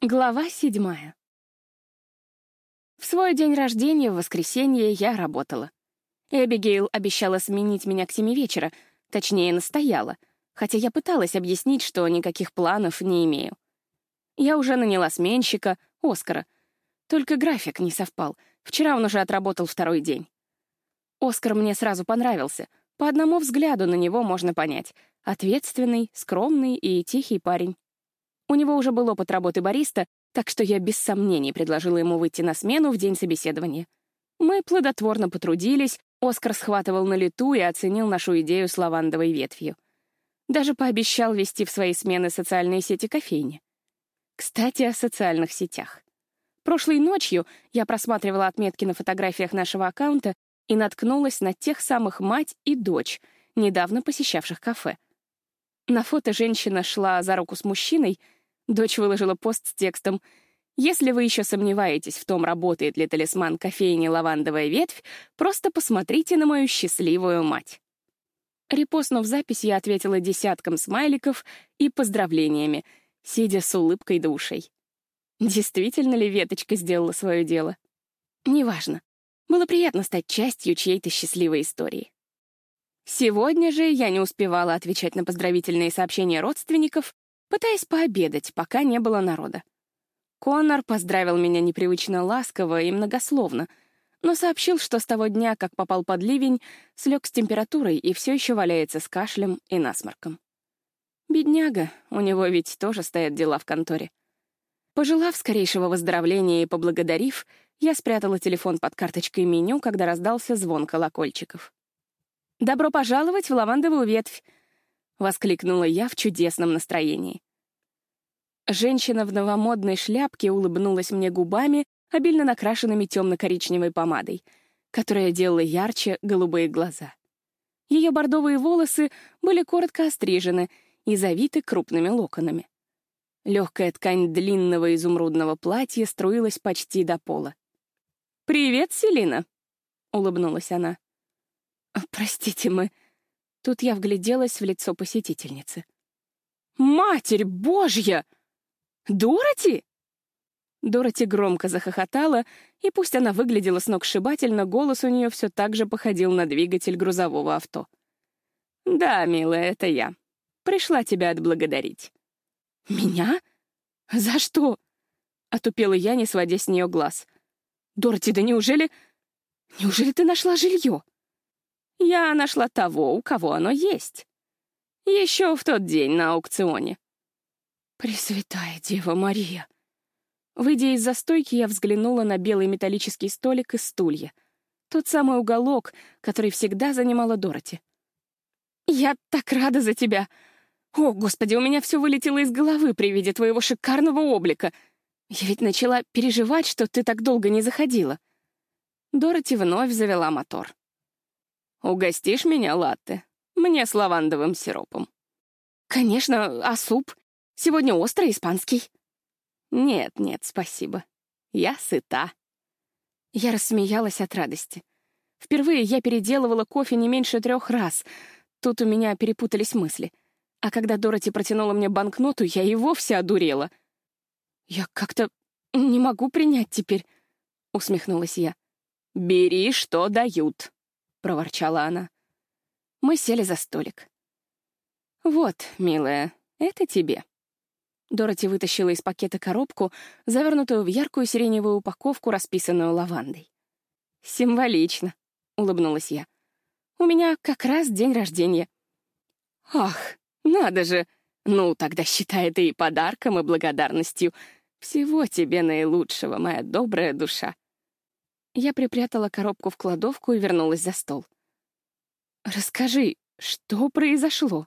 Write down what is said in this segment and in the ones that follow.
Глава седьмая. В свой день рождения в воскресенье я работала. Эбигейл обещала сменить меня к семи вечера, точнее, настояла, хотя я пыталась объяснить, что никаких планов не имею. Я уже наняла сменщика, Оскара. Только график не совпал. Вчера он уже отработал второй день. Оскар мне сразу понравился. По одному взгляду на него можно понять. Ответственный, скромный и тихий парень. У него уже был опыт работы бариста, так что я без сомнений предложила ему выйти на смену в день собеседования. Мы плодотворно потрудились, Оскар схватывал на лету и оценил нашу идею с лавандовой ветвью. Даже пообещал вести в свои смены социальные сети кофейни. Кстати, о социальных сетях. Прошлой ночью я просматривала отметки на фотографиях нашего аккаунта и наткнулась на тех самых мать и дочь, недавно посещавших кафе. На фото женщина шла за руку с мужчиной — Дочь выложила пост с текстом «Если вы еще сомневаетесь в том, работает ли талисман кофейни «Лавандовая ветвь», просто посмотрите на мою счастливую мать». Репостнув запись, я ответила десятком смайликов и поздравлениями, сидя с улыбкой душей. Действительно ли веточка сделала свое дело? Неважно. Было приятно стать частью чьей-то счастливой истории. Сегодня же я не успевала отвечать на поздравительные сообщения родственников, пытаясь пообедать, пока не было народа. Конор поздравил меня непривычно ласково и многословно, но сообщил, что с того дня, как попал под ливень, слег с температурой и все еще валяется с кашлем и насморком. Бедняга, у него ведь тоже стоят дела в конторе. Пожелав скорейшего выздоровления и поблагодарив, я спрятала телефон под карточкой меню, когда раздался звон колокольчиков. «Добро пожаловать в лавандовую ветвь!» — воскликнула я в чудесном настроении. Женщина в новомодной шляпке улыбнулась мне губами, обильно накрашенными темно-коричневой помадой, которая делала ярче голубые глаза. Ее бордовые волосы были коротко острижены и завиты крупными локонами. Легкая ткань длинного изумрудного платья струилась почти до пола. «Привет, Селина!» — улыбнулась она. «Простите, мы...» Тут я вгляделась в лицо посетительницы. «Матерь Божья! Дороти?» Дороти громко захохотала, и пусть она выглядела сногсшибательно, голос у нее все так же походил на двигатель грузового авто. «Да, милая, это я. Пришла тебя отблагодарить». «Меня? За что?» — отупела я, не сводя с нее глаз. «Дороти, да неужели... Неужели ты нашла жилье?» Я нашла того, у кого оно есть. Еще в тот день на аукционе. Пресвятая Дева Мария. Выйдя из застойки, я взглянула на белый металлический столик и стулья. Тот самый уголок, который всегда занимала Дороти. «Я так рада за тебя! О, Господи, у меня все вылетело из головы при виде твоего шикарного облика! Я ведь начала переживать, что ты так долго не заходила». Дороти вновь завела мотор. «Угостишь меня латте? Мне с лавандовым сиропом». «Конечно, а суп? Сегодня острый испанский». «Нет, нет, спасибо. Я сыта». Я рассмеялась от радости. Впервые я переделывала кофе не меньше трех раз. Тут у меня перепутались мысли. А когда Дороти протянула мне банкноту, я и вовсе одурела. «Я как-то не могу принять теперь», — усмехнулась я. «Бери, что дают», — проворчала она. Мы сели за столик. «Вот, милая, это тебе». Дороти вытащила из пакета коробку, завернутую в яркую сиреневую упаковку, расписанную лавандой. «Символично», — улыбнулась я. «У меня как раз день рождения». «Ах, надо же! Ну, тогда считай это и подарком, и благодарностью. Всего тебе наилучшего, моя добрая душа». Я припрятала коробку в кладовку и вернулась за стол. «Расскажи, что произошло?»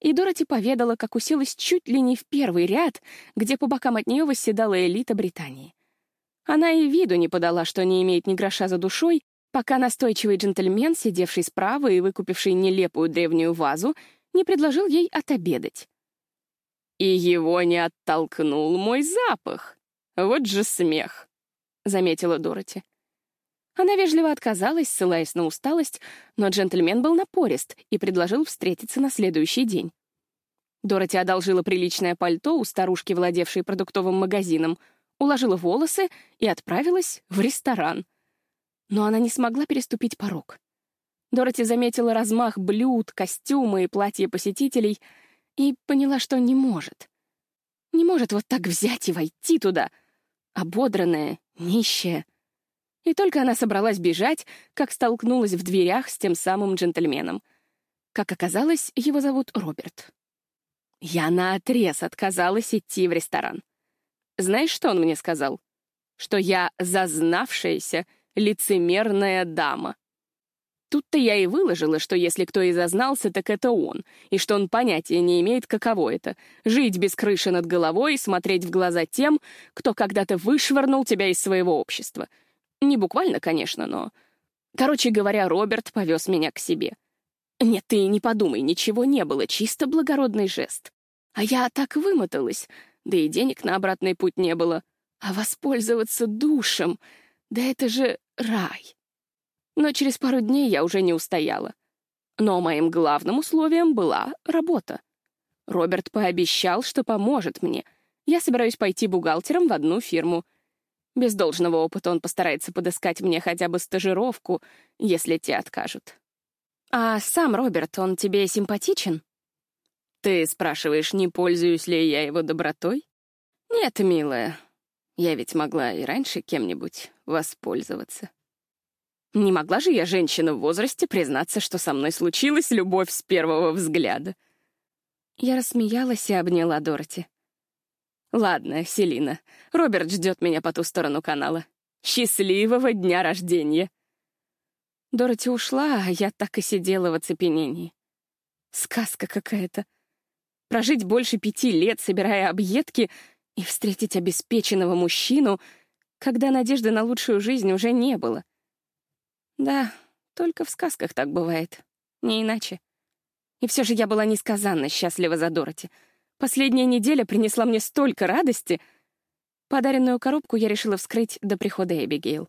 И Дороти поведала, как уселась чуть ли не в первый ряд, где по бокам от нее восседала элита Британии. Она и виду не подала, что не имеет ни гроша за душой, пока настойчивый джентльмен, сидевший справа и выкупивший нелепую древнюю вазу, не предложил ей отобедать. «И его не оттолкнул мой запах. Вот же смех!» — заметила Дороти. Она вежливо отказалась, ссылаясь на усталость, но джентльмен был напорист и предложил встретиться на следующий день. Дороти одолжила приличное пальто у старушки, владевшей продуктовым магазином, уложила волосы и отправилась в ресторан. Но она не смогла переступить порог. Дороти заметила размах блюд, костюмы и платья посетителей и поняла, что не может. Не может вот так взять и войти туда, ободранная, нищая. И только она собралась бежать, как столкнулась в дверях с тем самым джентльменом. Как оказалось, его зовут Роберт. Я наотрез отказалась идти в ресторан. Знаешь, что он мне сказал? Что я зазнавшаяся, лицемерная дама. Тут-то я и выложила, что если кто и зазнался, так это он, и что он понятия не имеет, каково это — жить без крыши над головой и смотреть в глаза тем, кто когда-то вышвырнул тебя из своего общества. Не буквально, конечно, но... Короче говоря, Роберт повез меня к себе. Нет, ты не подумай, ничего не было, чисто благородный жест. А я так вымоталась, да и денег на обратный путь не было. А воспользоваться душем, да это же рай. Но через пару дней я уже не устояла. Но моим главным условием была работа. Роберт пообещал, что поможет мне. Я собираюсь пойти бухгалтером в одну фирму. Без должного опыта он постарается подыскать мне хотя бы стажировку, если те откажут. А сам Роберт, он тебе симпатичен? Ты спрашиваешь, не пользуюсь ли я его добротой? Нет, милая. Я ведь могла и раньше кем-нибудь воспользоваться. Не могла же я, женщина в возрасте, признаться, что со мной случилась любовь с первого взгляда. Я рассмеялась и обняла Дороти. «Ладно, Селина, Роберт ждет меня по ту сторону канала. Счастливого дня рождения!» Дороти ушла, а я так и сидела в оцепенении. Сказка какая-то. Прожить больше пяти лет, собирая объедки, и встретить обеспеченного мужчину, когда надежды на лучшую жизнь уже не было. Да, только в сказках так бывает. Не иначе. И все же я была несказанно счастлива за Дороти. Последняя неделя принесла мне столько радости. Подаренную коробку я решила вскрыть до прихода Эбигейл.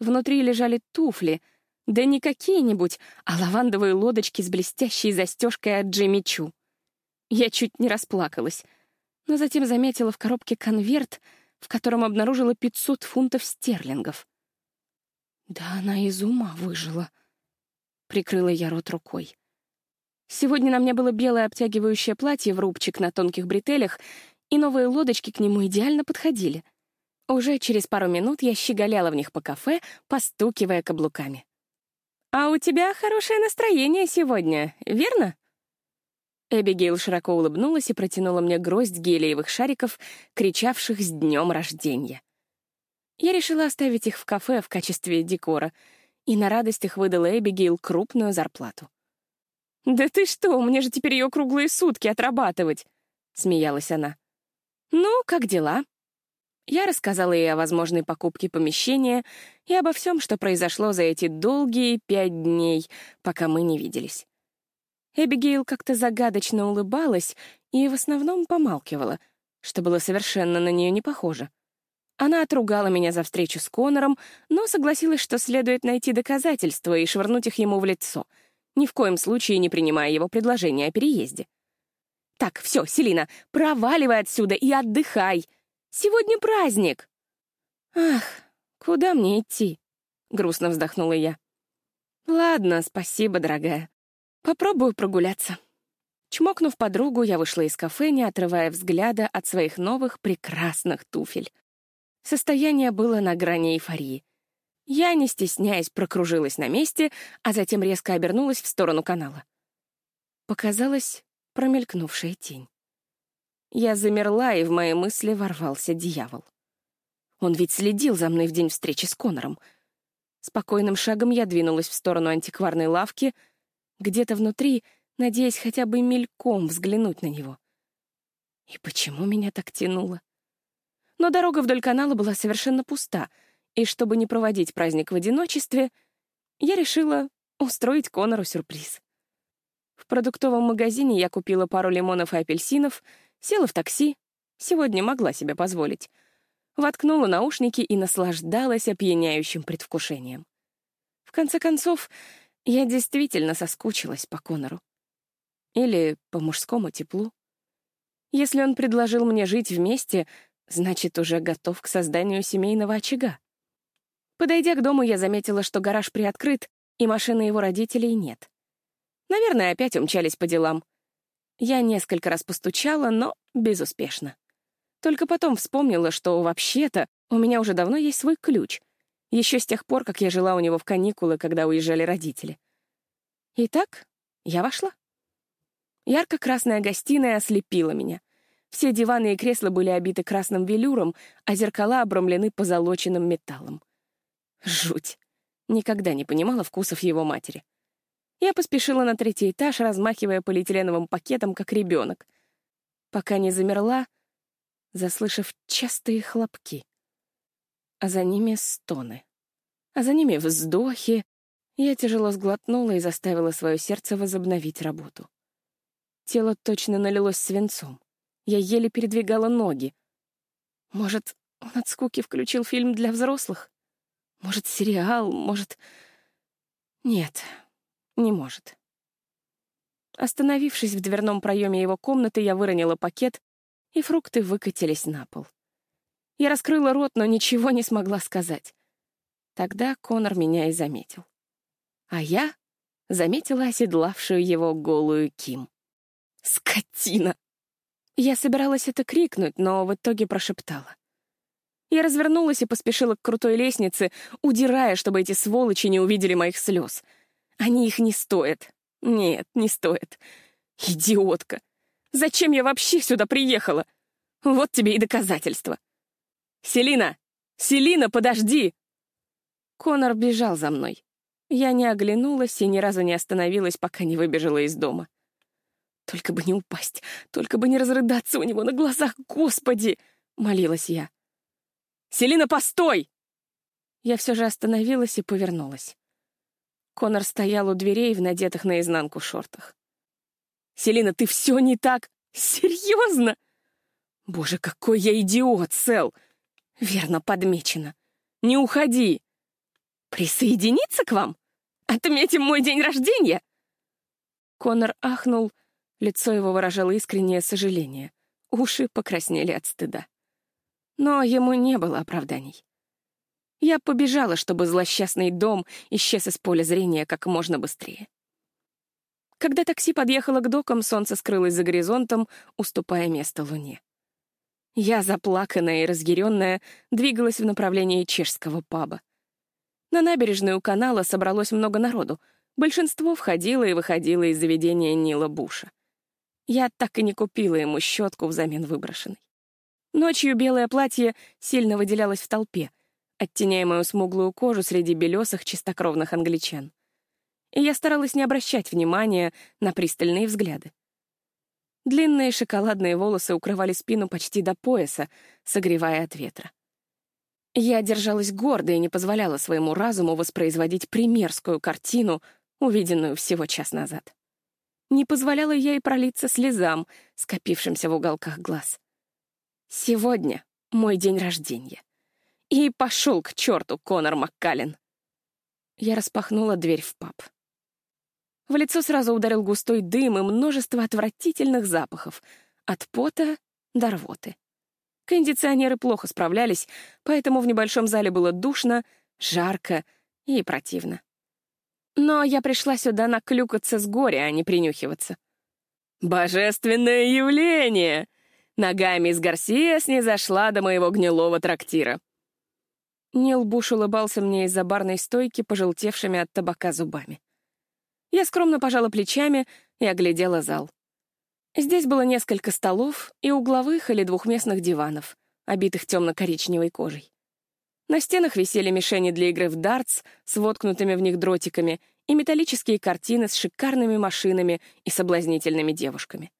Внутри лежали туфли, да не какие-нибудь, а лавандовые лодочки с блестящей застежкой от Джимми Чу. Я чуть не расплакалась, но затем заметила в коробке конверт, в котором обнаружила 500 фунтов стерлингов. Да она из ума выжила. Прикрыла я рот рукой. Сегодня на мне было белое обтягивающее платье в рубчик на тонких бретелях, и новые лодочки к нему идеально подходили. Уже через пару минут я щеголяла в них по кафе, постукивая каблуками. «А у тебя хорошее настроение сегодня, верно?» Эбигейл широко улыбнулась и протянула мне гроздь гелиевых шариков, кричавших «С днем рождения!». Я решила оставить их в кафе в качестве декора и на радостях выдала Эбигейл крупную зарплату. «Да ты что, мне же теперь ее круглые сутки отрабатывать!» — смеялась она. «Ну, как дела?» Я рассказала ей о возможной покупке помещения и обо всем, что произошло за эти долгие пять дней, пока мы не виделись. Эбигейл как-то загадочно улыбалась и в основном помалкивала, что было совершенно на нее не похоже. Она отругала меня за встречу с Конором, но согласилась, что следует найти доказательства и швырнуть их ему в лицо, ни в коем случае не принимая его предложение о переезде. «Так, все, Селина, проваливай отсюда и отдыхай. Сегодня праздник!» «Ах, куда мне идти?» — грустно вздохнула я. «Ладно, спасибо, дорогая. Попробую прогуляться». Чмокнув подругу, я вышла из кафе, не отрывая взгляда от своих новых прекрасных туфель. Состояние было на грани эйфории. Я, не стесняясь, прокружилась на месте, а затем резко обернулась в сторону канала. Показалась промелькнувшая тень. Я замерла, и в мои мысли ворвался дьявол. Он ведь следил за мной в день встречи с Конором. Спокойным шагом я двинулась в сторону антикварной лавки, где-то внутри, надеясь хотя бы мельком взглянуть на него. И почему меня так тянуло? Но дорога вдоль канала была совершенно пуста, и чтобы не проводить праздник в одиночестве, я решила устроить Конору сюрприз. В продуктовом магазине я купила пару лимонов и апельсинов, села в такси, сегодня могла себе позволить, воткнула наушники и наслаждалась опьяняющим предвкушением. В конце концов, я действительно соскучилась по Конору. Или по мужскому теплу. Если он предложил мне жить вместе, значит, уже готов к созданию семейного очага. Подойдя к дому, я заметила, что гараж приоткрыт, и машины его родителей нет. Наверное, опять умчались по делам. Я несколько раз постучала, но безуспешно. Только потом вспомнила, что вообще-то у меня уже давно есть свой ключ, еще с тех пор, как я жила у него в каникулы, когда уезжали родители. Итак, я вошла. Ярко-красная гостиная ослепила меня. Все диваны и кресла были обиты красным велюром, а зеркала обрамлены позолоченным металлом. Жуть. Никогда не понимала вкусов его матери. Я поспешила на третий этаж, размахивая полиэтиленовым пакетом, как ребенок, пока не замерла, заслышав частые хлопки. А за ними стоны. А за ними вздохи. Я тяжело сглотнула и заставила свое сердце возобновить работу. Тело точно налилось свинцом. Я еле передвигала ноги. Может, он от скуки включил фильм для взрослых? Может, сериал? Может... Нет, не может. Остановившись в дверном проеме его комнаты, я выронила пакет, и фрукты выкатились на пол. Я раскрыла рот, но ничего не смогла сказать. Тогда Конор меня и заметил. А я заметила оседлавшую его голую Ким. «Скотина!» Я собиралась это крикнуть, но в итоге прошептала. Я развернулась и поспешила к крутой лестнице, удирая, чтобы эти сволочи не увидели моих слез. Они их не стоят. Нет, не стоят. Идиотка! Зачем я вообще сюда приехала? Вот тебе и доказательство. «Селина! Селина, подожди!» Конор бежал за мной. Я не оглянулась и ни разу не остановилась, пока не выбежала из дома. Только бы не упасть, только бы не разрыдаться у него на глазах, господи! Молилась я. «Селина, постой!» Я все же остановилась и повернулась. Конор стоял у дверей в надетых наизнанку шортах. «Селина, ты все не так? Серьезно?» «Боже, какой я идиот, Сэл!» «Верно подмечено. Не уходи!» «Присоединиться к вам? Отметим мой день рождения!» Конор ахнул, Лицо его выражало искреннее сожаление. Уши покраснели от стыда. Но ему не было оправданий. Я побежала, чтобы злосчастный дом исчез из поля зрения как можно быстрее. Когда такси подъехало к докам, солнце скрылось за горизонтом, уступая место луне. Я, заплаканная и разъяренная, двигалась в направлении чешского паба. На набережной у канала собралось много народу. Большинство входило и выходило из заведения Нила Буша. Я так и не купила ему щетку взамен выброшенной. Ночью белое платье сильно выделялось в толпе, оттеняя мою смуглую кожу среди белесых чистокровных англичан. И я старалась не обращать внимания на пристальные взгляды. Длинные шоколадные волосы укрывали спину почти до пояса, согревая от ветра. Я держалась гордо и не позволяла своему разуму воспроизводить примерскую картину, увиденную всего час назад не позволяла ей пролиться слезам, скопившимся в уголках глаз. Сегодня мой день рождения. И пошел к черту Конор Маккален. Я распахнула дверь в паб. В лицо сразу ударил густой дым и множество отвратительных запахов, от пота до рвоты. Кондиционеры плохо справлялись, поэтому в небольшом зале было душно, жарко и противно. Но я пришла сюда наклюкаться с горя, а не принюхиваться. «Божественное явление!» Ногами из Гарсия снизошла до моего гнилого трактира. Нил Буш улыбался мне из-за барной стойки, пожелтевшими от табака зубами. Я скромно пожала плечами и оглядела зал. Здесь было несколько столов и угловых или двухместных диванов, обитых темно-коричневой кожей. На стенах висели мишени для игры в дартс с воткнутыми в них дротиками и металлические картины с шикарными машинами и соблазнительными девушками.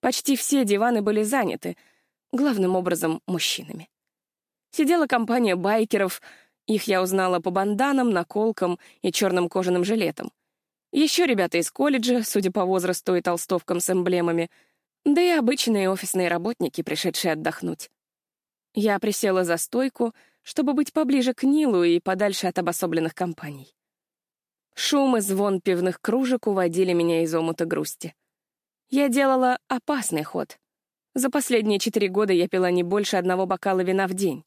Почти все диваны были заняты, главным образом мужчинами. Сидела компания байкеров, их я узнала по банданам, наколкам и черным кожаным жилетам. Еще ребята из колледжа, судя по возрасту и толстовкам с эмблемами, да и обычные офисные работники, пришедшие отдохнуть. Я присела за стойку — чтобы быть поближе к Нилу и подальше от обособленных компаний. Шум и звон пивных кружек уводили меня из омута грусти. Я делала опасный ход. За последние четыре года я пила не больше одного бокала вина в день.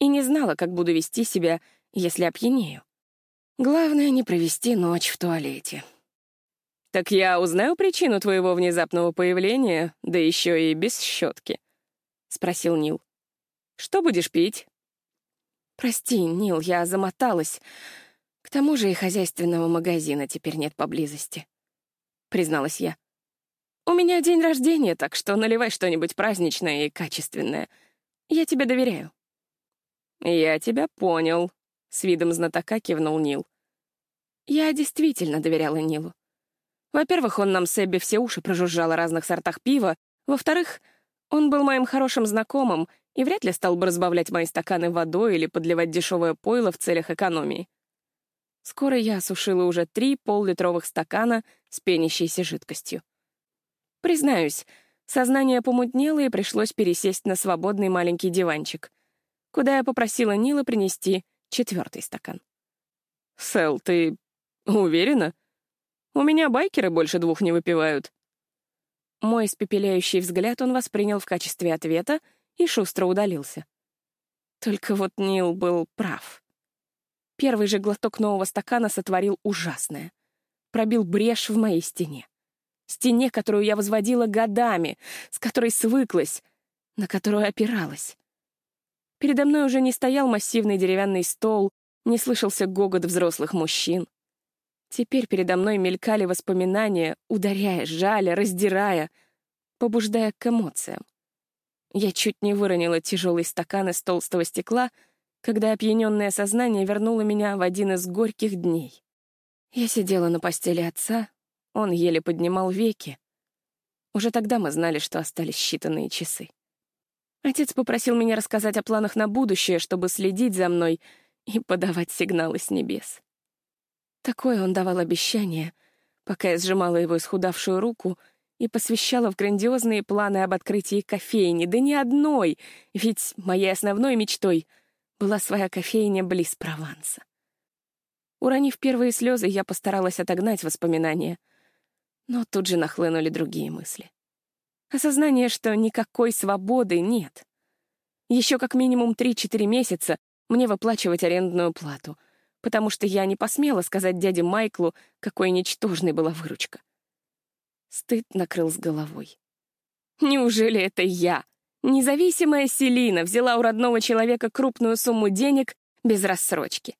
И не знала, как буду вести себя, если опьянею. Главное — не провести ночь в туалете. «Так я узнаю причину твоего внезапного появления, да еще и без щетки», — спросил Нил. «Что будешь пить?» «Прости, Нил, я замоталась. К тому же и хозяйственного магазина теперь нет поблизости», — призналась я. «У меня день рождения, так что наливай что-нибудь праздничное и качественное. Я тебе доверяю». «Я тебя понял», — с видом знатока кивнул Нил. Я действительно доверяла Нилу. Во-первых, он нам с Эбби все уши прожужжал о разных сортах пива. Во-вторых, он был моим хорошим знакомым и вряд ли стал бы разбавлять мои стаканы водой или подливать дешевое пойло в целях экономии. Скоро я осушила уже три поллитровых стакана с пенящейся жидкостью. Признаюсь, сознание помутнело и пришлось пересесть на свободный маленький диванчик, куда я попросила Нила принести четвертый стакан. «Сэл, ты уверена?» У меня байкеры больше двух не выпивают». Мой испепеляющий взгляд он воспринял в качестве ответа и шустро удалился. Только вот Нил был прав. Первый же глоток нового стакана сотворил ужасное. Пробил брешь в моей стене. Стене, которую я возводила годами, с которой свыклась, на которую опиралась. Передо мной уже не стоял массивный деревянный стол, не слышался гогот взрослых мужчин. Теперь передо мной мелькали воспоминания, ударяя, жаля, раздирая, побуждая к эмоциям. Я чуть не выронила тяжелый стакан из толстого стекла, когда опьяненное сознание вернуло меня в один из горьких дней. Я сидела на постели отца, он еле поднимал веки. Уже тогда мы знали, что остались считанные часы. Отец попросил меня рассказать о планах на будущее, чтобы следить за мной и подавать сигналы с небес. Такое он давал обещание, пока я сжимала его исхудавшую руку и посвящала в грандиозные планы об открытии кофейни, да не одной, ведь моей основной мечтой была своя кофейня близ Прованса. Уронив первые слезы, я постаралась отогнать воспоминания, но тут же нахлынули другие мысли. Осознание, что никакой свободы нет. Еще как минимум 3-4 месяца мне выплачивать арендную плату — потому что я не посмела сказать дяде Майклу, какой ничтожной была выручка. Стыд накрыл с головой. Неужели это я, независимая Селина, взяла у родного человека крупную сумму денег без рассрочки?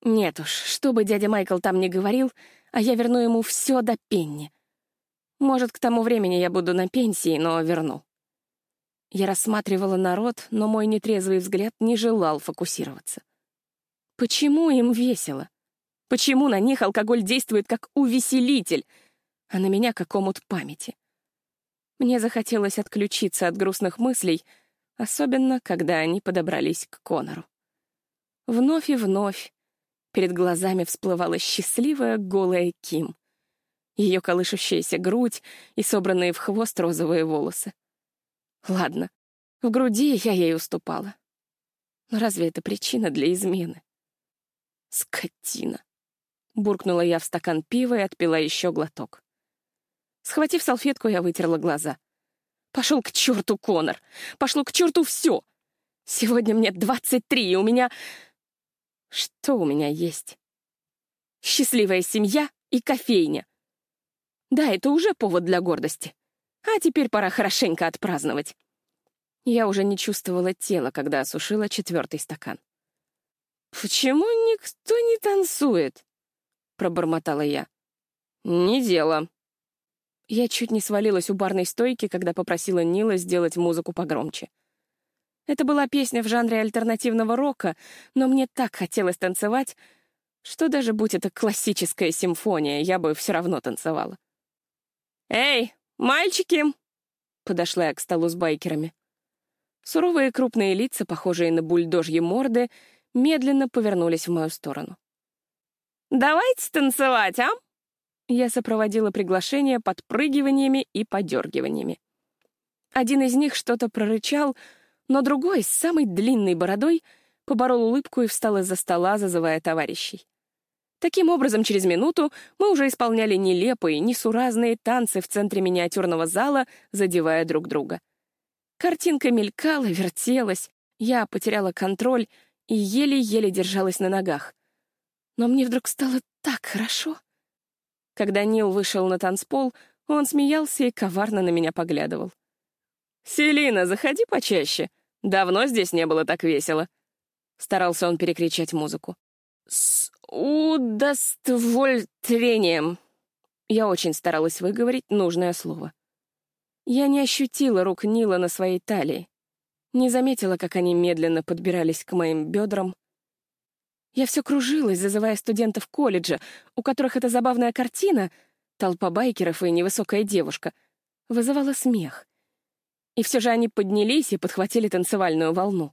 Нет уж, что бы дядя Майкл там ни говорил, а я верну ему все до пенни. Может, к тому времени я буду на пенсии, но верну. Я рассматривала народ, но мой нетрезвый взгляд не желал фокусироваться. Почему им весело? Почему на них алкоголь действует как увеселитель, а на меня как омут памяти? Мне захотелось отключиться от грустных мыслей, особенно когда они подобрались к Конору. Вновь и вновь перед глазами всплывала счастливая голая Ким. Ее колышущаяся грудь и собранные в хвост розовые волосы. Ладно, в груди я ей уступала. Но разве это причина для измены? «Скотина!» — буркнула я в стакан пива и отпила еще глоток. Схватив салфетку, я вытерла глаза. «Пошел к черту, Конор! Пошло к черту все! Сегодня мне двадцать три, и у меня... Что у меня есть? Счастливая семья и кофейня. Да, это уже повод для гордости. А теперь пора хорошенько отпраздновать. Я уже не чувствовала тела, когда осушила четвертый стакан. «Почему никто не танцует?» — пробормотала я. «Не дело». Я чуть не свалилась у барной стойки, когда попросила Нила сделать музыку погромче. Это была песня в жанре альтернативного рока, но мне так хотелось танцевать, что даже будь это классическая симфония, я бы все равно танцевала. «Эй, мальчики!» — подошла я к столу с байкерами. Суровые крупные лица, похожие на бульдожьи морды, медленно повернулись в мою сторону. «Давайте танцевать, а?» Я сопроводила приглашение подпрыгиваниями и подергиваниями. Один из них что-то прорычал, но другой, с самой длинной бородой, поборол улыбку и встал из-за стола, зазывая товарищей. Таким образом, через минуту мы уже исполняли нелепые, несуразные танцы в центре миниатюрного зала, задевая друг друга. Картинка мелькала, вертелась, я потеряла контроль и еле-еле держалась на ногах. Но мне вдруг стало так хорошо. Когда Нил вышел на танцпол, он смеялся и коварно на меня поглядывал. «Селина, заходи почаще. Давно здесь не было так весело». Старался он перекричать музыку. «С удоствольтрением». Я очень старалась выговорить нужное слово. Я не ощутила рук Нила на своей талии. Не заметила, как они медленно подбирались к моим бедрам. Я все кружилась, зазывая студентов колледжа, у которых эта забавная картина — толпа байкеров и невысокая девушка — вызывала смех. И все же они поднялись и подхватили танцевальную волну.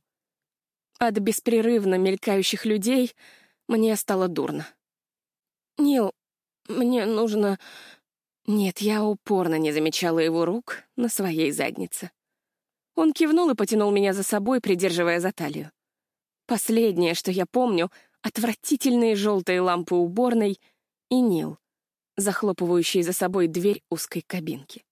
От беспрерывно мелькающих людей мне стало дурно. «Нил, мне нужно...» Нет, я упорно не замечала его рук на своей заднице. Он кивнул и потянул меня за собой, придерживая за талию. Последнее, что я помню — отвратительные желтые лампы уборной и Нил, захлопывающий за собой дверь узкой кабинки.